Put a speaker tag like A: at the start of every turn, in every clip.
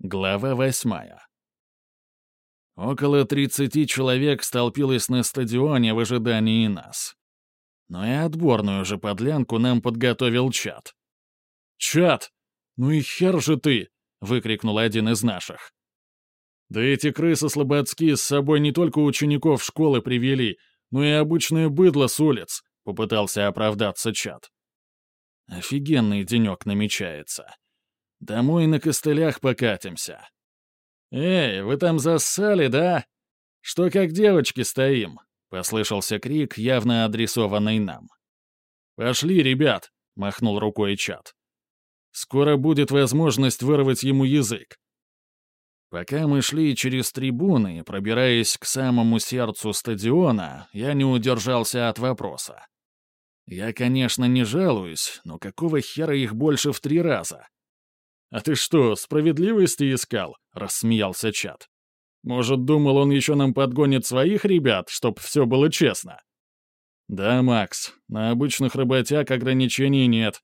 A: Глава восьмая. Около 30 человек столпилось на стадионе в ожидании нас. Но и отборную же подлянку нам подготовил чат. «Чат! Ну и хер же ты!» — выкрикнул один из наших. «Да эти крысы слободские с собой не только учеников школы привели, но и обычное быдло с улиц», — попытался оправдаться чат. Офигенный денек намечается. Домой на костылях покатимся. «Эй, вы там зассали, да? Что как девочки стоим?» — послышался крик, явно адресованный нам. «Пошли, ребят!» — махнул рукой чат. «Скоро будет возможность вырвать ему язык». Пока мы шли через трибуны, пробираясь к самому сердцу стадиона, я не удержался от вопроса. Я, конечно, не жалуюсь, но какого хера их больше в три раза? «А ты что, справедливости искал?» — рассмеялся Чат. «Может, думал, он еще нам подгонит своих ребят, чтоб все было честно?» «Да, Макс, на обычных работяг ограничений нет.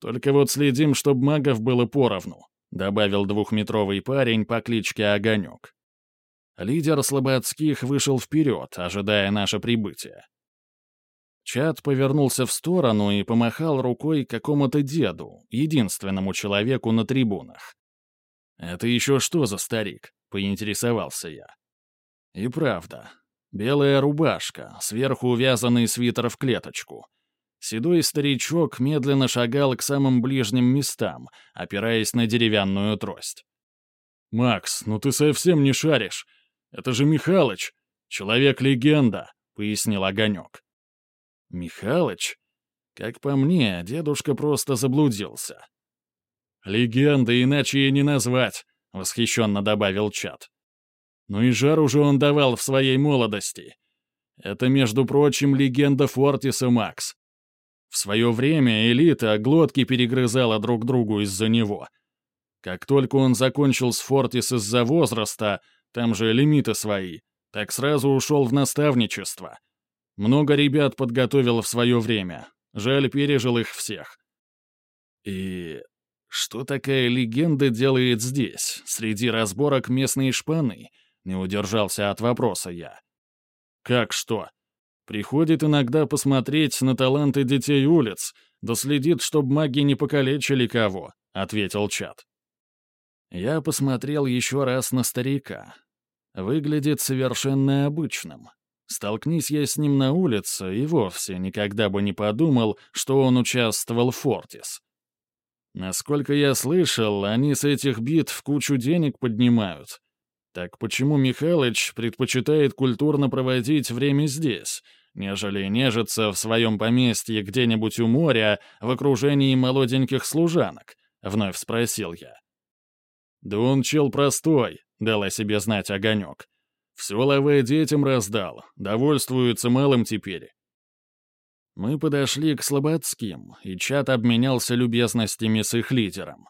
A: Только вот следим, чтоб магов было поровну», — добавил двухметровый парень по кличке Огонек. Лидер слободских вышел вперед, ожидая наше прибытие. Чат повернулся в сторону и помахал рукой какому-то деду, единственному человеку на трибунах. «Это еще что за старик?» — поинтересовался я. И правда. Белая рубашка, сверху увязанный свитер в клеточку. Седой старичок медленно шагал к самым ближним местам, опираясь на деревянную трость. «Макс, ну ты совсем не шаришь. Это же Михалыч, человек-легенда», — пояснил Огонек. Михалыч? Как по мне, дедушка просто заблудился. «Легенда, иначе и не назвать», — восхищенно добавил Чат. «Ну и жар уже он давал в своей молодости. Это, между прочим, легенда Фортиса Макс. В свое время элита глотки перегрызала друг другу из-за него. Как только он закончил с Фортис из-за возраста, там же лимиты свои, так сразу ушел в наставничество. Много ребят подготовил в свое время. Жаль, пережил их всех. И что такая легенда делает здесь, среди разборок местной шпаны? Не удержался от вопроса я. Как что? Приходит иногда посмотреть на таланты детей улиц, да следит, чтобы маги не покалечили кого, ответил чат. Я посмотрел еще раз на старика. Выглядит совершенно обычным. Столкнись я с ним на улице, и вовсе никогда бы не подумал, что он участвовал в Фортис. Насколько я слышал, они с этих битв кучу денег поднимают. Так почему Михалыч предпочитает культурно проводить время здесь, нежели нежиться в своем поместье где-нибудь у моря в окружении молоденьких служанок? Вновь спросил я. «Да он чел простой», — дал о себе знать огонек. Все лаве детям раздал, довольствуются малым теперь. Мы подошли к Слободским, и чат обменялся любезностями с их лидером.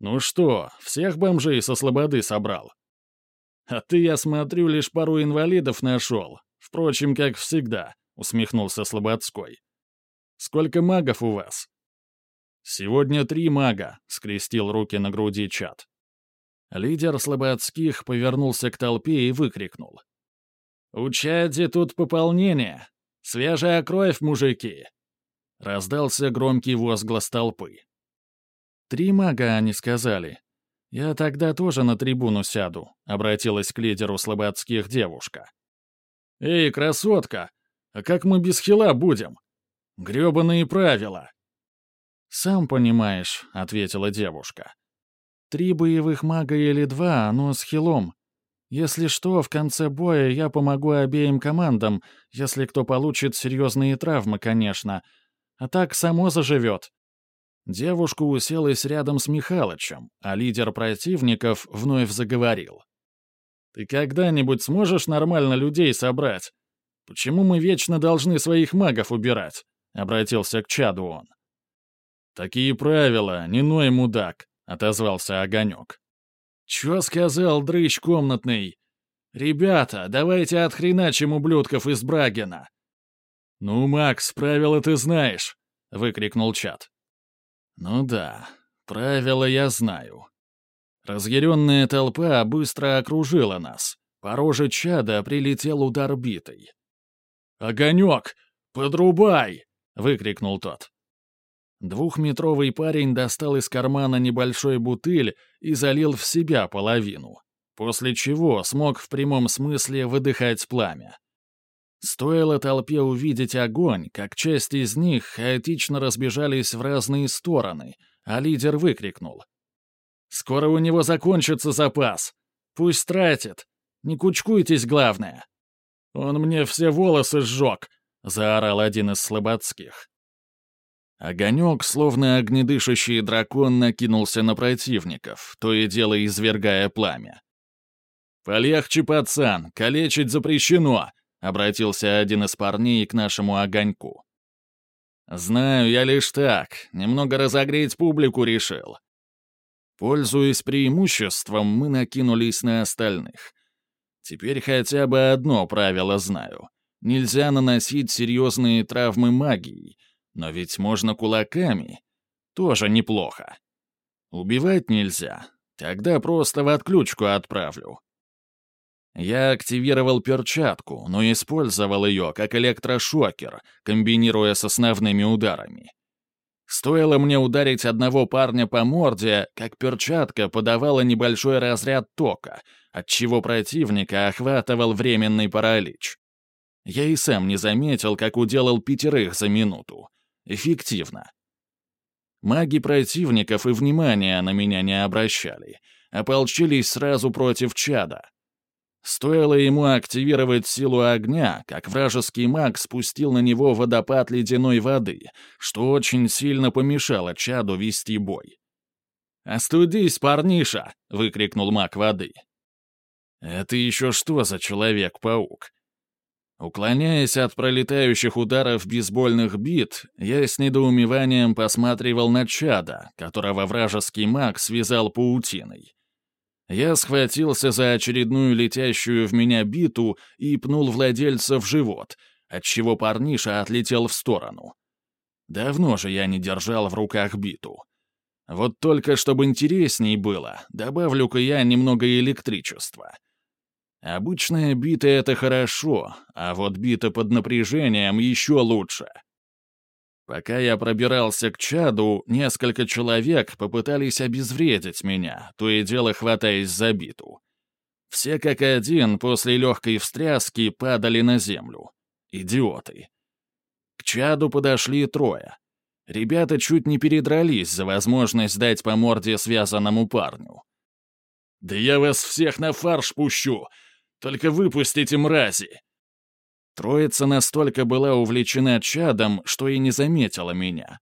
A: «Ну что, всех бомжей со Слободы собрал?» «А ты, я смотрю, лишь пару инвалидов нашел. Впрочем, как всегда», — усмехнулся Слободской. «Сколько магов у вас?» «Сегодня три мага», — скрестил руки на груди чат. Лидер слободских повернулся к толпе и выкрикнул. «У Чади тут пополнение! Свежая кровь, мужики!» Раздался громкий возглас толпы. «Три мага, они сказали. Я тогда тоже на трибуну сяду», — обратилась к лидеру слободских девушка. «Эй, красотка, а как мы без хила будем? Грёбаные правила!» «Сам понимаешь», — ответила девушка. Три боевых мага или два, но с хилом. Если что, в конце боя я помогу обеим командам, если кто получит серьезные травмы, конечно. А так само заживет». Девушка уселась рядом с Михалычем, а лидер противников вновь заговорил. «Ты когда-нибудь сможешь нормально людей собрать? Почему мы вечно должны своих магов убирать?» — обратился к чаду он. «Такие правила, не ной мудак отозвался Огонек. «Чё сказал дрыщ комнатный? Ребята, давайте отхреначим ублюдков из Брагина!» «Ну, Макс, правила ты знаешь!» — выкрикнул чат. «Ну да, правила я знаю. Разъяренная толпа быстро окружила нас. По роже чада прилетел удар битой. «Огонек! Подрубай!» — выкрикнул тот. Двухметровый парень достал из кармана небольшой бутыль и залил в себя половину, после чего смог в прямом смысле выдыхать пламя. Стоило толпе увидеть огонь, как часть из них хаотично разбежались в разные стороны, а лидер выкрикнул. «Скоро у него закончится запас. Пусть тратит. Не кучкуйтесь, главное». «Он мне все волосы сжег», — заорал один из слободских. Огонек, словно огнедышащий дракон, накинулся на противников, то и дело извергая пламя. «Полегче, пацан, калечить запрещено!» — обратился один из парней к нашему огоньку. «Знаю, я лишь так, немного разогреть публику решил». Пользуясь преимуществом, мы накинулись на остальных. Теперь хотя бы одно правило знаю. Нельзя наносить серьезные травмы магией — но ведь можно кулаками. Тоже неплохо. Убивать нельзя. Тогда просто в отключку отправлю. Я активировал перчатку, но использовал ее как электрошокер, комбинируя с основными ударами. Стоило мне ударить одного парня по морде, как перчатка подавала небольшой разряд тока, отчего противника охватывал временный паралич. Я и сам не заметил, как уделал пятерых за минуту. Эффективно. Маги противников и внимания на меня не обращали, ополчились сразу против чада. Стоило ему активировать силу огня, как вражеский маг спустил на него водопад ледяной воды, что очень сильно помешало чаду вести бой. «Остудись, парниша!» — выкрикнул маг воды. «Это еще что за человек-паук?» Уклоняясь от пролетающих ударов бейсбольных бит, я с недоумеванием посматривал на чада, которого вражеский маг связал паутиной. Я схватился за очередную летящую в меня биту и пнул владельца в живот, отчего парниша отлетел в сторону. Давно же я не держал в руках биту. Вот только чтобы интересней было, добавлю-ка я немного электричества — Обычная бита — это хорошо, а вот бита под напряжением еще лучше. Пока я пробирался к чаду, несколько человек попытались обезвредить меня, то и дело хватаясь за биту. Все как один после легкой встряски падали на землю. Идиоты. К чаду подошли трое. Ребята чуть не передрались за возможность дать по морде связанному парню. «Да я вас всех на фарш пущу! Только выпустите, мрази!» Троица настолько была увлечена чадом, что и не заметила меня.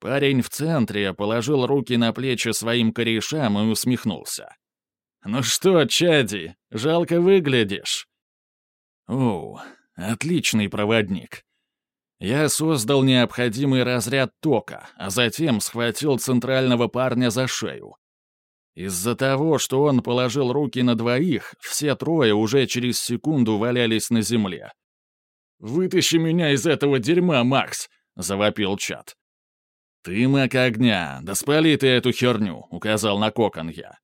A: Парень в центре положил руки на плечи своим корешам и усмехнулся. «Ну что, чади, жалко выглядишь?» «О, отличный проводник!» Я создал необходимый разряд тока, а затем схватил центрального парня за шею. Из-за того, что он положил руки на двоих, все трое уже через секунду валялись на земле. «Вытащи меня из этого дерьма, Макс!» — завопил чат. «Ты маг огня, да спали ты эту херню!» — указал на кокон я.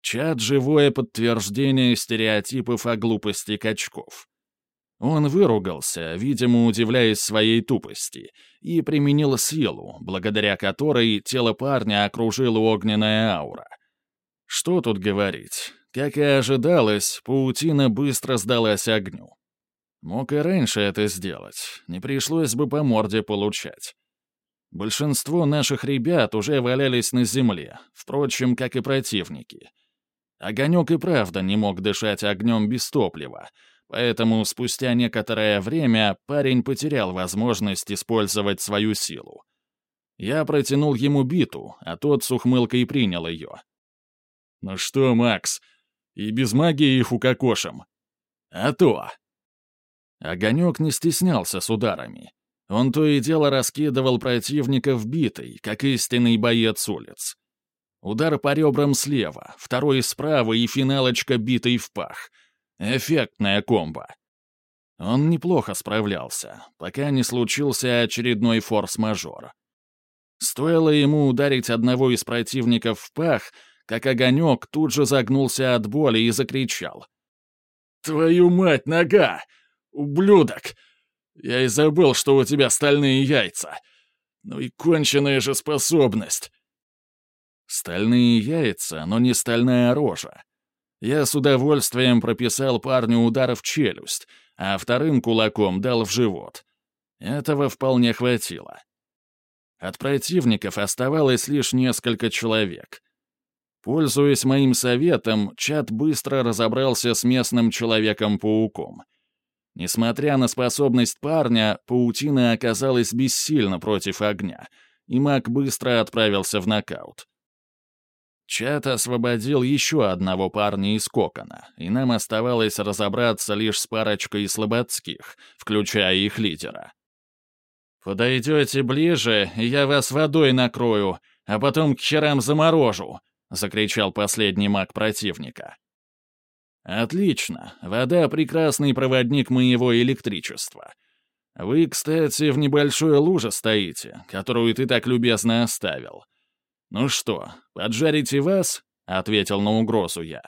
A: Чат — живое подтверждение стереотипов о глупости качков. Он выругался, видимо, удивляясь своей тупости, и применил силу, благодаря которой тело парня окружила огненная аура. Что тут говорить? Как и ожидалось, паутина быстро сдалась огню. Мог и раньше это сделать, не пришлось бы по морде получать. Большинство наших ребят уже валялись на земле, впрочем, как и противники. Огонек и правда не мог дышать огнем без топлива, Поэтому спустя некоторое время парень потерял возможность использовать свою силу. Я протянул ему биту, а тот с ухмылкой принял ее. «Ну что, Макс, и без магии их укокошим?» «А то!» Огонек не стеснялся с ударами. Он то и дело раскидывал противников битой, как истинный боец улиц. Удар по ребрам слева, второй справа и финалочка битой в пах — Эффектная комбо. Он неплохо справлялся, пока не случился очередной форс-мажор. Стоило ему ударить одного из противников в пах, как огонек тут же загнулся от боли и закричал. «Твою мать, нога! Ублюдок! Я и забыл, что у тебя стальные яйца. Ну и конченая же способность!» Стальные яйца, но не стальная рожа. Я с удовольствием прописал парню удар в челюсть, а вторым кулаком дал в живот. Этого вполне хватило. От противников оставалось лишь несколько человек. Пользуясь моим советом, Чат быстро разобрался с местным Человеком-пауком. Несмотря на способность парня, паутина оказалась бессильна против огня, и маг быстро отправился в нокаут. Чат освободил еще одного парня из кокона, и нам оставалось разобраться лишь с парочкой слободских, включая их лидера. «Подойдете ближе, я вас водой накрою, а потом к херам заморожу», — закричал последний маг противника. «Отлично. Вода — прекрасный проводник моего электричества. Вы, кстати, в небольшой луже стоите, которую ты так любезно оставил. Ну что, поджарите вас?» — ответил на угрозу я.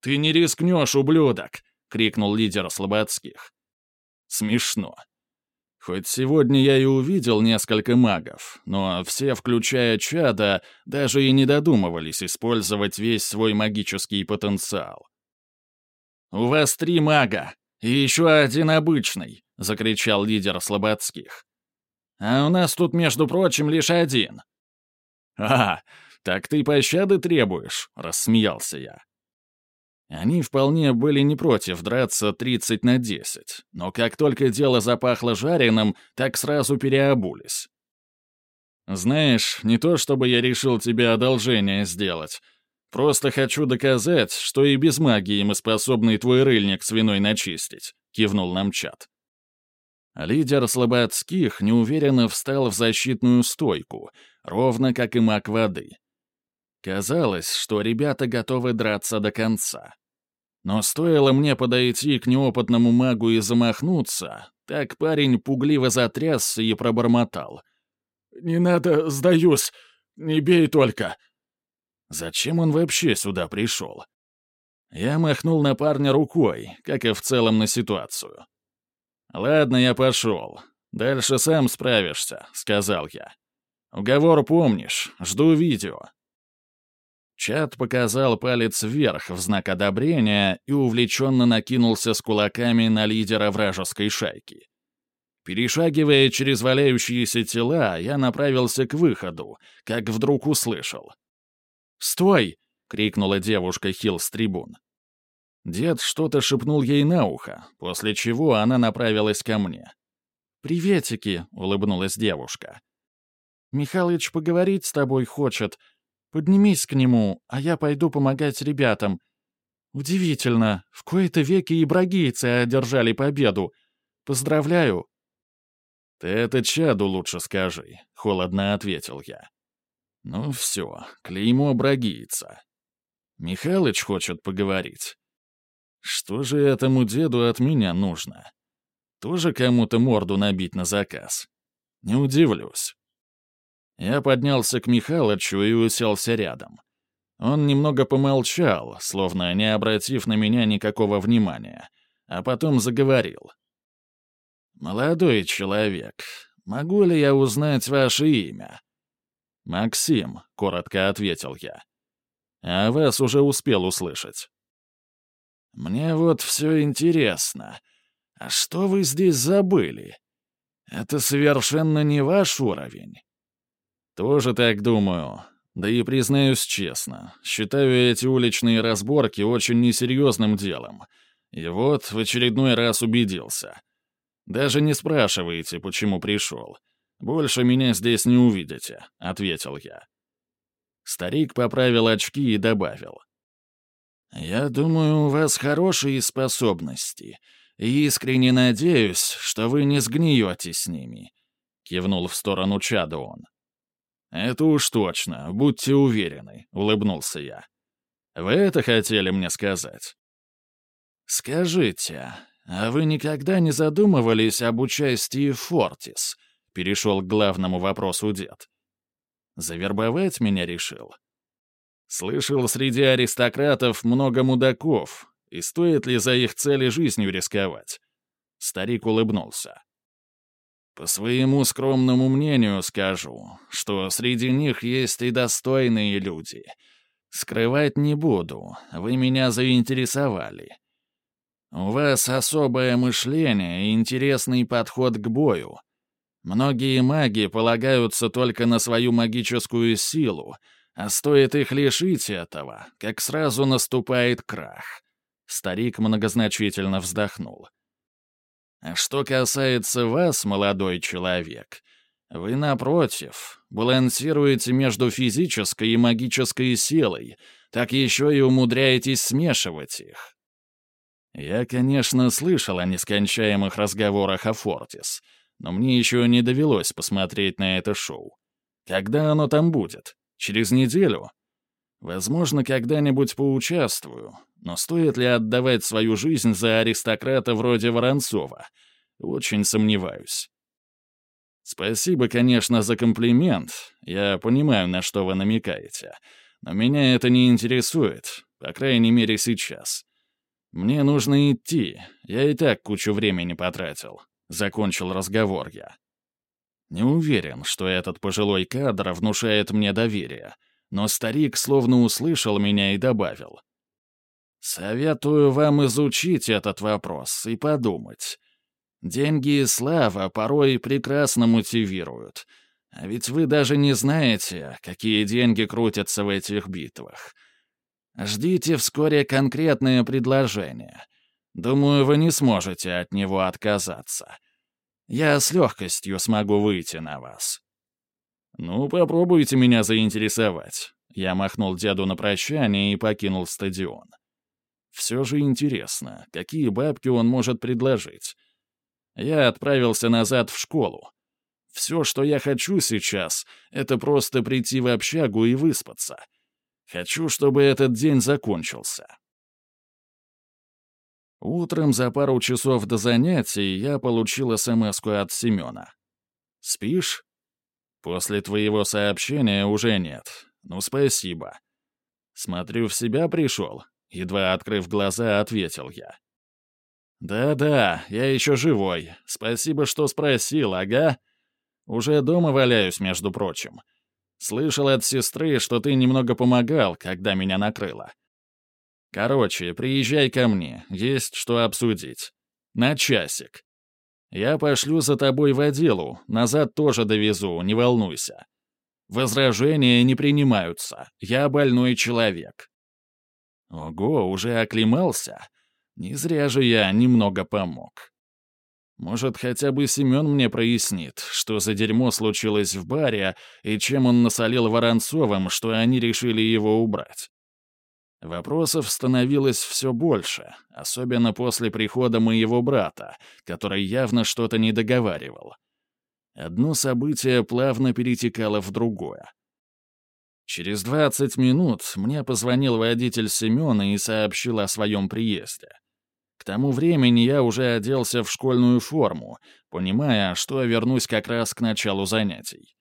A: «Ты не рискнешь, ублюдок!» — крикнул лидер слободских. «Смешно. Хоть сегодня я и увидел несколько магов, но все, включая чада, даже и не додумывались использовать весь свой магический потенциал. «У вас три мага, и еще один обычный», — закричал лидер слободских. «А у нас тут, между прочим, лишь один». «А, так ты пощады требуешь», — рассмеялся я. Они вполне были не против драться 30 на 10, но как только дело запахло жареным, так сразу переобулись. «Знаешь, не то чтобы я решил тебе одолжение сделать. Просто хочу доказать, что и без магии мы способны твой рыльник свиной начистить», — кивнул нам чат. Лидер слободских неуверенно встал в защитную стойку, ровно как и маг воды — Казалось, что ребята готовы драться до конца. Но стоило мне подойти к неопытному магу и замахнуться, так парень пугливо затрясся и пробормотал. «Не надо, сдаюсь! Не бей только!» Зачем он вообще сюда пришел? Я махнул на парня рукой, как и в целом на ситуацию. «Ладно, я пошел. Дальше сам справишься», — сказал я. «Уговор помнишь. Жду видео». Чат показал палец вверх в знак одобрения и увлеченно накинулся с кулаками на лидера вражеской шайки. Перешагивая через валяющиеся тела, я направился к выходу, как вдруг услышал. «Стой!» — крикнула девушка Хилл с трибун. Дед что-то шепнул ей на ухо, после чего она направилась ко мне. «Приветики!» — улыбнулась девушка. «Михалыч поговорить с тобой хочет», Поднимись к нему, а я пойду помогать ребятам. Удивительно, в кои-то веки и брагийцы одержали победу. Поздравляю!» «Ты это чаду лучше скажи», — холодно ответил я. «Ну все, клеймо брагийца. Михалыч хочет поговорить. Что же этому деду от меня нужно? Тоже кому-то морду набить на заказ? Не удивлюсь». Я поднялся к Михалычу и уселся рядом. Он немного помолчал, словно не обратив на меня никакого внимания, а потом заговорил. «Молодой человек, могу ли я узнать ваше имя?» «Максим», — коротко ответил я. «А вас уже успел услышать». «Мне вот все интересно. А что вы здесь забыли? Это совершенно не ваш уровень». «Тоже так думаю. Да и признаюсь честно, считаю эти уличные разборки очень несерьезным делом. И вот в очередной раз убедился. Даже не спрашивайте, почему пришел. Больше меня здесь не увидите», — ответил я. Старик поправил очки и добавил. «Я думаю, у вас хорошие способности, и искренне надеюсь, что вы не сгниете с ними», — кивнул в сторону чада он. «Это уж точно, будьте уверены», — улыбнулся я. «Вы это хотели мне сказать?» «Скажите, а вы никогда не задумывались об участии Фортис?» — перешел к главному вопросу дед. «Завербовать меня решил?» Слышал, среди аристократов много мудаков, и стоит ли за их цели жизнью рисковать? Старик улыбнулся. По своему скромному мнению скажу, что среди них есть и достойные люди. Скрывать не буду, вы меня заинтересовали. У вас особое мышление и интересный подход к бою. Многие маги полагаются только на свою магическую силу, а стоит их лишить этого, как сразу наступает крах. Старик многозначительно вздохнул. А что касается вас, молодой человек, вы, напротив, балансируете между физической и магической силой, так еще и умудряетесь смешивать их. Я, конечно, слышал о нескончаемых разговорах о Фортис, но мне еще не довелось посмотреть на это шоу. Когда оно там будет? Через неделю? Возможно, когда-нибудь поучаствую, но стоит ли отдавать свою жизнь за аристократа вроде Воронцова? Очень сомневаюсь. Спасибо, конечно, за комплимент. Я понимаю, на что вы намекаете. Но меня это не интересует, по крайней мере, сейчас. Мне нужно идти. Я и так кучу времени потратил. Закончил разговор я. Не уверен, что этот пожилой кадр внушает мне доверие, но старик словно услышал меня и добавил. «Советую вам изучить этот вопрос и подумать. Деньги и слава порой прекрасно мотивируют. А ведь вы даже не знаете, какие деньги крутятся в этих битвах. Ждите вскоре конкретное предложение. Думаю, вы не сможете от него отказаться. Я с легкостью смогу выйти на вас». «Ну, попробуйте меня заинтересовать». Я махнул деду на прощание и покинул стадион. Все же интересно, какие бабки он может предложить. Я отправился назад в школу. Все, что я хочу сейчас, это просто прийти в общагу и выспаться. Хочу, чтобы этот день закончился. Утром за пару часов до занятий я получил смс от Семена. «Спишь?» «После твоего сообщения уже нет. Ну, спасибо». «Смотрю, в себя пришел», — едва открыв глаза, ответил я. «Да-да, я еще живой. Спасибо, что спросил, ага. Уже дома валяюсь, между прочим. Слышал от сестры, что ты немного помогал, когда меня накрыло. Короче, приезжай ко мне, есть что обсудить. На часик. Я пошлю за тобой водилу, назад тоже довезу, не волнуйся. Возражения не принимаются, я больной человек. Ого, уже оклемался? Не зря же я немного помог. Может, хотя бы Семен мне прояснит, что за дерьмо случилось в баре и чем он насолил Воронцовым, что они решили его убрать. Вопросов становилось все больше, особенно после прихода моего брата, который явно что-то не договаривал. Одно событие плавно перетекало в другое. Через 20 минут мне позвонил водитель Семена и сообщил о своем приезде. К тому времени я уже оделся в школьную форму, понимая, что вернусь как раз к началу занятий.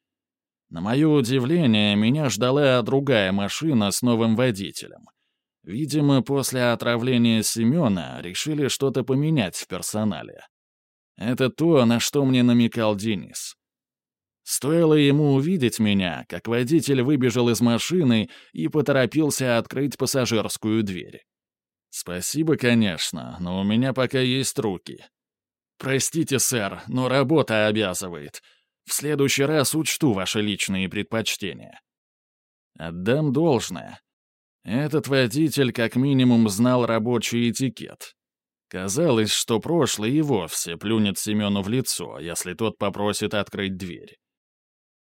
A: На мое удивление, меня ждала другая машина с новым водителем — Видимо, после отравления Семена решили что-то поменять в персонале. Это то, на что мне намекал Денис. Стоило ему увидеть меня, как водитель выбежал из машины и поторопился открыть пассажирскую дверь. Спасибо, конечно, но у меня пока есть руки. Простите, сэр, но работа обязывает. В следующий раз учту ваши личные предпочтения. Отдам должное. Этот водитель как минимум знал рабочий этикет. Казалось, что прошлый и вовсе плюнет Семену в лицо, если тот попросит открыть дверь.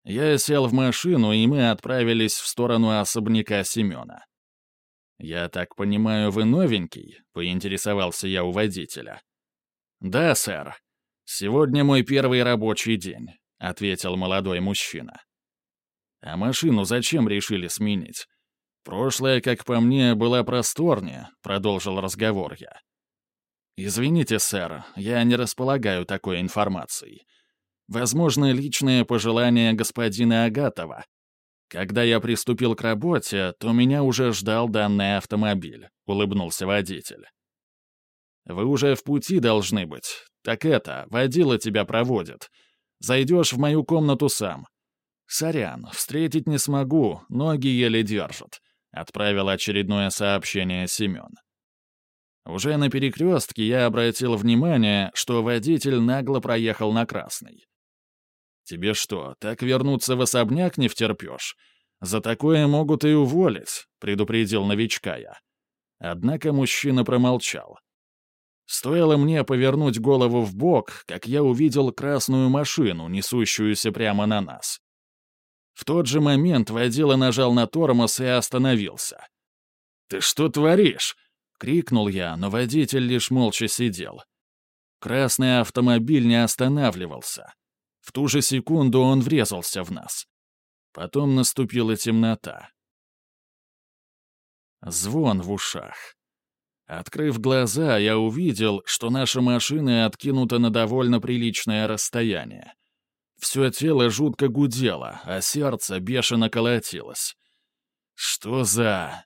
A: Я сел в машину, и мы отправились в сторону особняка Семена. «Я так понимаю, вы новенький?» — поинтересовался я у водителя. «Да, сэр. Сегодня мой первый рабочий день», — ответил молодой мужчина. «А машину зачем решили сменить? «Прошлое, как по мне, было просторнее», — продолжил разговор я. «Извините, сэр, я не располагаю такой информацией. Возможно, личное пожелание господина Агатова. Когда я приступил к работе, то меня уже ждал данный автомобиль», — улыбнулся водитель. «Вы уже в пути должны быть. Так это, водила тебя проводит. Зайдешь в мою комнату сам. Сорян, встретить не смогу, ноги еле держат», — отправил очередное сообщение Семен. Уже на перекрестке я обратил внимание, что водитель нагло проехал на красный. «Тебе что, так вернуться в особняк не втерпешь? За такое могут и уволить», — предупредил новичка я. Однако мужчина промолчал. Стоило мне повернуть голову в бок, как я увидел красную машину, несущуюся прямо на нас. В тот же момент водила нажал на тормоз и остановился. «Ты что творишь?» Крикнул я, но водитель лишь молча сидел. Красный автомобиль не останавливался. В ту же секунду он врезался в нас. Потом наступила темнота. Звон в ушах. Открыв глаза, я увидел, что наша машина откинута на довольно приличное расстояние. Все тело жутко гудело, а сердце бешено колотилось. Что за...